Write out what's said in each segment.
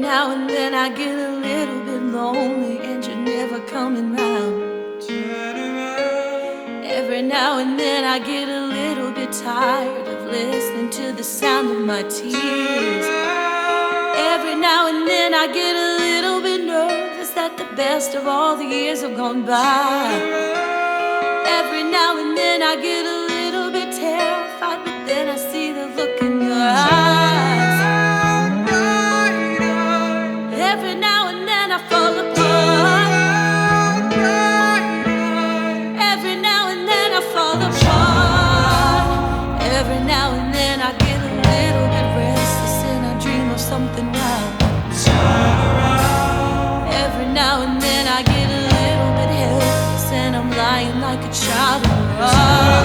now and then I get a little bit lonely and you're never coming round. Every now and then I get a little bit tired of listening to the sound of my tears. Every now and then I get a little bit nervous that the best of all the years have gone by. Every now and then I get a like a child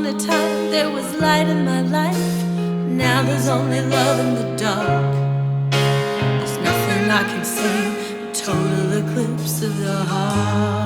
upon a time there was light in my life. Now there's only love in the dark. There's nothing I can see, a total eclipse of the heart.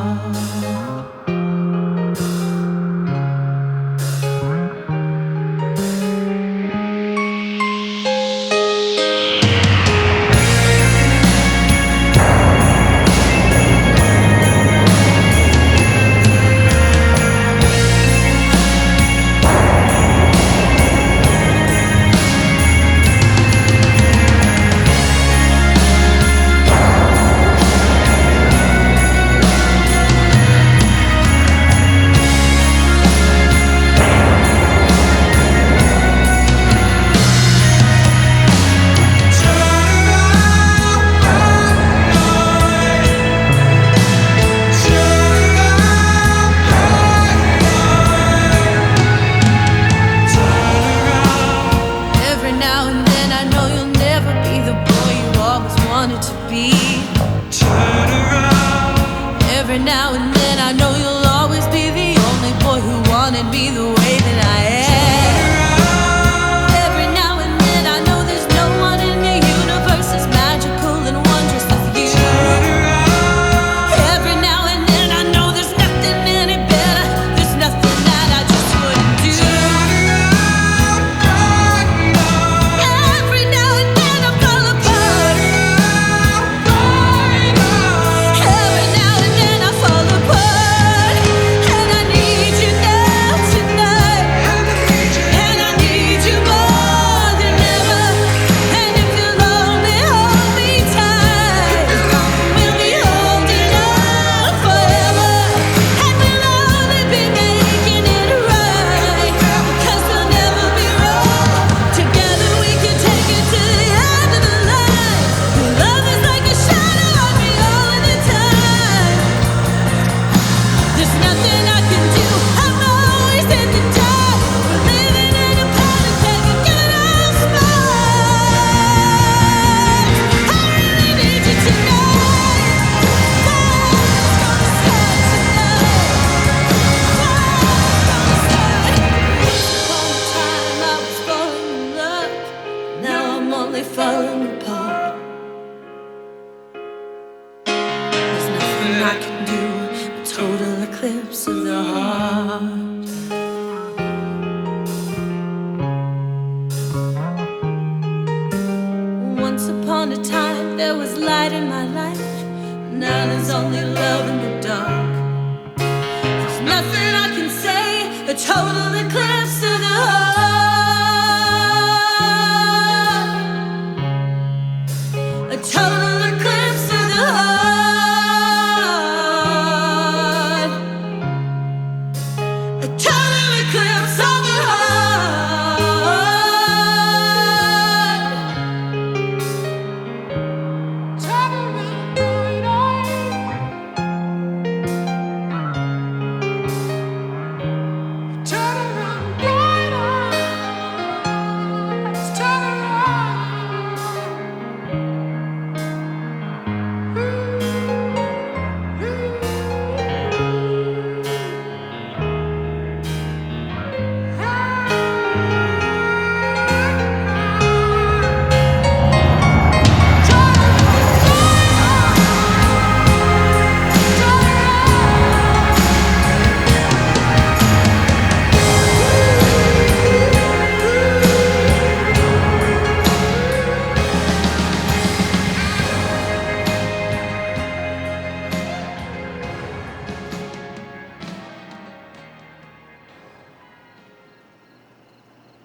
My life. Now there's only love in the dark. There's nothing I can say, a total eclipse.